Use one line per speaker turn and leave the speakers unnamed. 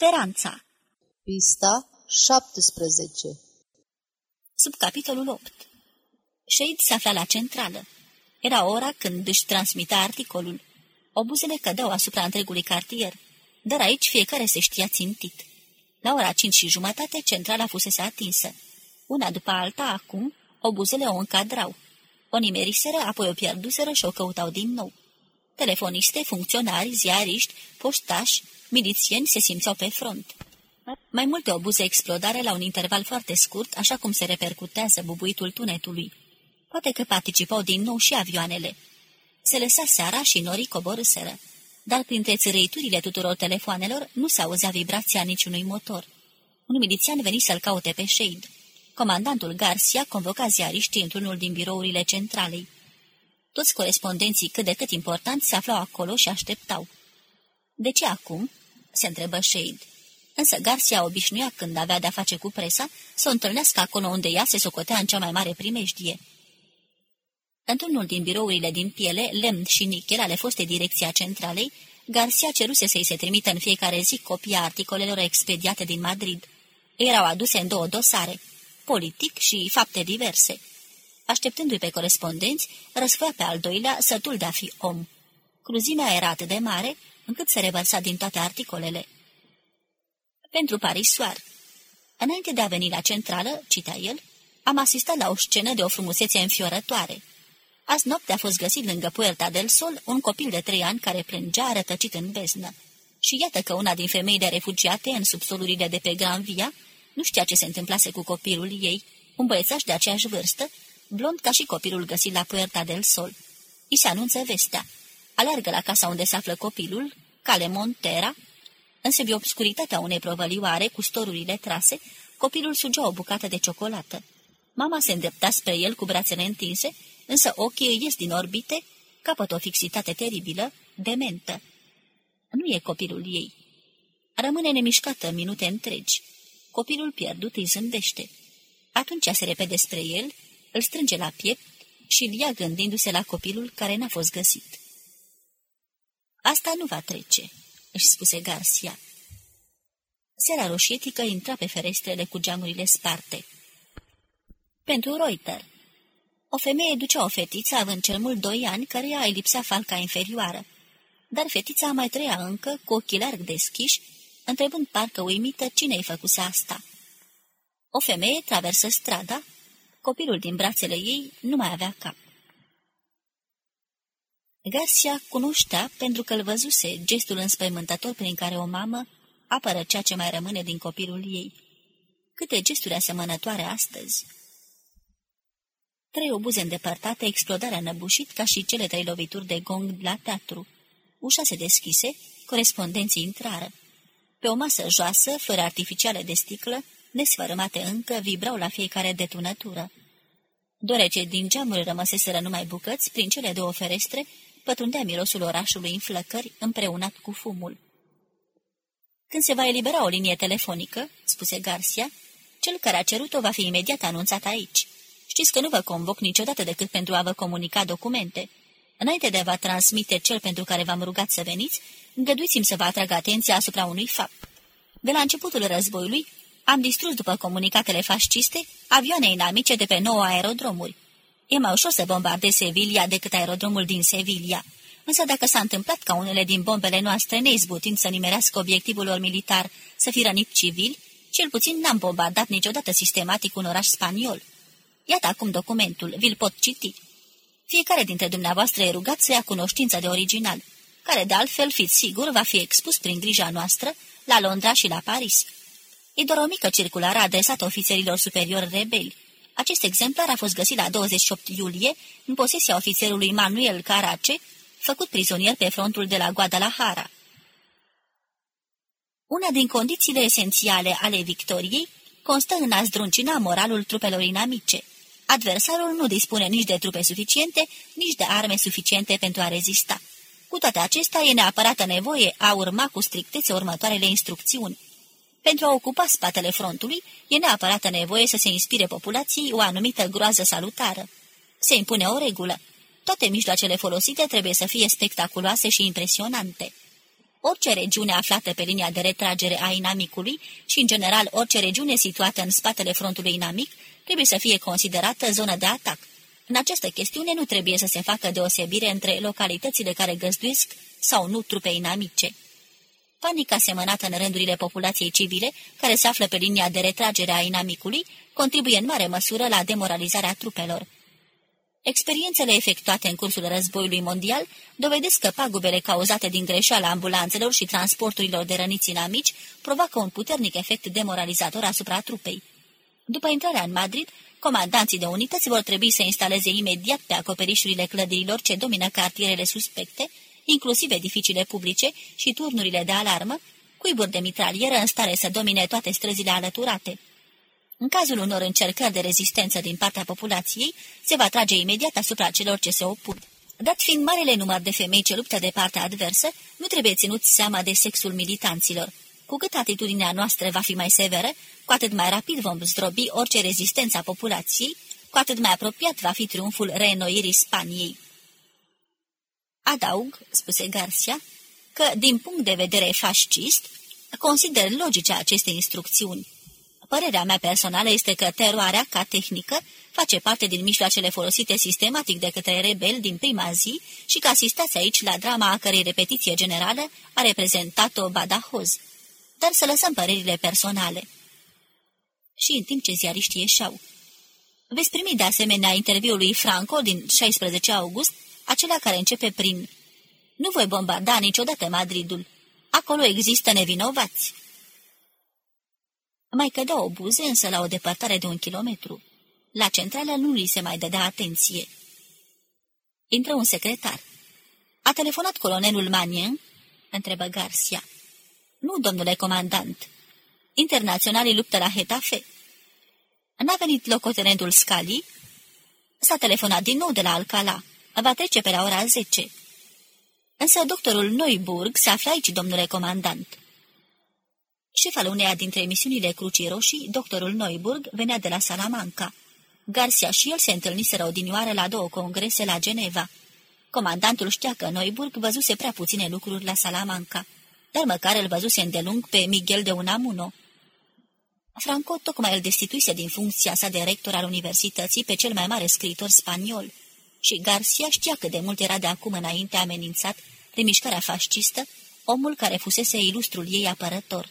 Speranța
Pista 17
Sub capitolul 8 Shade se afla la centrală. Era ora când își transmita articolul. Obuzele cădeau asupra întregului cartier, dar aici fiecare se știa țintit. La ora cinci și jumătate, centrala fusese atinsă. Una după alta, acum, obuzele o încadrau. O nimeriseră, apoi o pierduseră și o căutau din nou. Telefoniste, funcționari, ziariști, poștași, milițieni se simțeau pe front. Mai multe obuze explodare la un interval foarte scurt, așa cum se repercutează bubuitul tunetului. Poate că participau din nou și avioanele. Se lăsa seara și norii coborâseră, dar printre țărăiturile tuturor telefoanelor nu se auzea vibrația niciunui motor. Un milițian veni să-l caute pe Shade. Comandantul Garcia convoca ziariștii într-unul din birourile centralei. Toți corespondenții cât de cât importanți se aflau acolo și așteptau. De ce acum?" Se întrebă Shade. Însă Garcia obișnuia când avea de-a face cu presa să o întâlnească acolo unde ea se socotea în cea mai mare primejdie. Într-unul din birourile din piele, lemn și nichel ale foste direcția centralei, Garcia ceruse să-i se trimită în fiecare zi copia articolelor expediate din Madrid. Erau aduse în două dosare, politic și fapte diverse. Așteptându-i pe corespondenți, răsfoia pe al doilea sătul de a fi om. Cruzimea era atât de mare, încât se revărsa din toate articolele. Pentru Parisoar. Înainte de a veni la centrală, cita el, am asistat la o scenă de o frumusețe înfiorătoare. Azi noapte a fost găsit lângă Puerta del Sol un copil de trei ani care plângea rătăcit în beznă. Și iată că una din femeile refugiate în subsolurile de pe Gran Via nu știa ce se întâmplase cu copilul ei, un băiețaș de aceeași vârstă, blond ca și copilul găsit la Puerta del Sol. I se anunță vestea. Alergă la casa unde se află copilul, cale Montera, în semi-obscuritatea unei provălioare cu storurile trase, copilul sugea o bucată de ciocolată. Mama se îndrepta spre el cu brațele întinse, însă ochii îi ies din orbite, capăt o fixitate teribilă, dementă. Nu e copilul ei. Rămâne nemișcată minute întregi. Copilul pierdut îi zâmbește. Atunci se repede spre el, îl strânge la piept și îl ia gândindu-se la copilul care n-a fost găsit. Asta nu va trece, își spuse Garcia. Seara roșietică intra pe ferestrele cu geamurile sparte. Pentru Reuter. O femeie ducea o fetiță având cel mult doi ani, căreia îi lipsea falca inferioară. Dar fetița mai trăia încă, cu ochii larg deschiși, întrebând parcă uimită cine-i făcuse asta. O femeie traversă strada, copilul din brațele ei nu mai avea cap. Garcia cunoștea pentru că îl văzuse gestul înspăimântător prin care o mamă apără ceea ce mai rămâne din copilul ei. Câte gesturi asemănătoare astăzi! Trei obuze îndepărtate, explodarea năbușit ca și cele trei lovituri de gong la teatru. Ușa se deschise, corespondenții intrară. Pe o masă joasă, fără artificiale de sticlă, nesfărâmate încă, vibrau la fiecare detunătură. Dorece din geamuri rămăseseră numai bucăți, prin cele două ferestre, pătrundea mirosul orașului în flăcări, împreunat cu fumul. Când se va elibera o linie telefonică, spuse Garcia, cel care a cerut-o va fi imediat anunțat aici. Știți că nu vă convoc niciodată decât pentru a vă comunica documente. Înainte de a vă transmite cel pentru care v-am rugat să veniți, îngăduiți-mi să vă atrag atenția asupra unui fapt. De la începutul războiului, am distrus după comunicatele fasciste avioane inamice de pe nouă aerodromuri. E mai ușor să bombardezi Sevilla decât aerodromul din Sevilla. Însă dacă s-a întâmplat ca unele din bombele noastre neizbutind să nimerească obiectivul lor militar să fi rănit civili, cel puțin n-am bombardat niciodată sistematic un oraș spaniol. Iată acum documentul, vi-l pot citi. Fiecare dintre dumneavoastră e rugat să ia cunoștință de original, care de altfel, fiți sigur, va fi expus prin grija noastră la Londra și la Paris. E doar o mică circulară adresată ofițerilor superiori rebeli. Acest exemplar a fost găsit la 28 iulie în posesia ofițerului Manuel Carace, făcut prizonier pe frontul de la Guadalajara. Una din condițiile esențiale ale victoriei constă în a zdruncina moralul trupelor inamice. Adversarul nu dispune nici de trupe suficiente, nici de arme suficiente pentru a rezista. Cu toate acestea, e neapărată nevoie a urma cu strictețe următoarele instrucțiuni. Pentru a ocupa spatele frontului, e neapărată nevoie să se inspire populației o anumită groază salutară. Se impune o regulă. Toate mijloacele folosite trebuie să fie spectaculoase și impresionante. Orice regiune aflată pe linia de retragere a inamicului și, în general, orice regiune situată în spatele frontului inamic trebuie să fie considerată zonă de atac. În această chestiune nu trebuie să se facă deosebire între localitățile care găzduiesc sau nu trupe inamice. Panica semănată în rândurile populației civile, care se află pe linia de retragere a inamicului, contribuie în mare măsură la demoralizarea trupelor. Experiențele efectuate în cursul războiului mondial dovedesc că pagubele cauzate din greșeala ambulanțelor și transporturilor de răniți inamici provoacă un puternic efect demoralizator asupra trupei. După intrarea în Madrid, comandanții de unități vor trebui să instaleze imediat pe acoperișurile clădirilor ce domină cartierele suspecte, inclusiv edificiile publice și turnurile de alarmă, cuiburi de mitralieră în stare să domine toate străzile alăturate. În cazul unor încercări de rezistență din partea populației, se va trage imediat asupra celor ce se opun. Dat fiind marele număr de femei ce luptă de partea adversă, nu trebuie ținut seama de sexul militanților. Cu cât atitudinea noastră va fi mai severă, cu atât mai rapid vom zdrobi orice rezistență a populației, cu atât mai apropiat va fi triumful reînnoirii Spaniei. Adaug, spuse Garcia, că, din punct de vedere fascist, consider logice aceste instrucțiuni. Părerea mea personală este că teroarea, ca tehnică, face parte din mijloacele folosite sistematic de către rebeli din prima zi și că asistați aici la drama a cărei repetiție generală a reprezentat-o Badajoz. Dar să lăsăm părerile personale. Și în timp ce ziariștii ieșeau. Veți primi de asemenea interviul lui Franco din 16 august, acela care începe prin Nu voi bombarda niciodată Madridul. Acolo există nevinovați. Mai cădea o buze, însă la o depărtare de un kilometru. La centrală nu li se mai dădea atenție. Intră un secretar. A telefonat colonelul Manien? întrebă Garcia. Nu, domnule comandant. Internaționalii luptă la Hetafe. N-a venit locotenentul Scali? S-a telefonat din nou de la Alcala. Va trece pe la ora 10. Însă doctorul Noiburg se află aici, domnule comandant. Șef al uneia dintre emisiunile Crucii Roșii, doctorul Noiburg, venea de la Salamanca. Garcia și el se întâlniseră odinioară la două congrese la Geneva. Comandantul știa că Noiburg văzuse prea puține lucruri la Salamanca, dar măcar îl văzuse îndelung pe Miguel de Unamuno. Franco tocmai îl destituise din funcția sa de rector al universității pe cel mai mare scriitor spaniol și Garcia știa cât de mult era de acum înainte amenințat de mișcarea fascistă, omul care fusese ilustrul ei apărător.